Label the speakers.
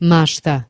Speaker 1: Masta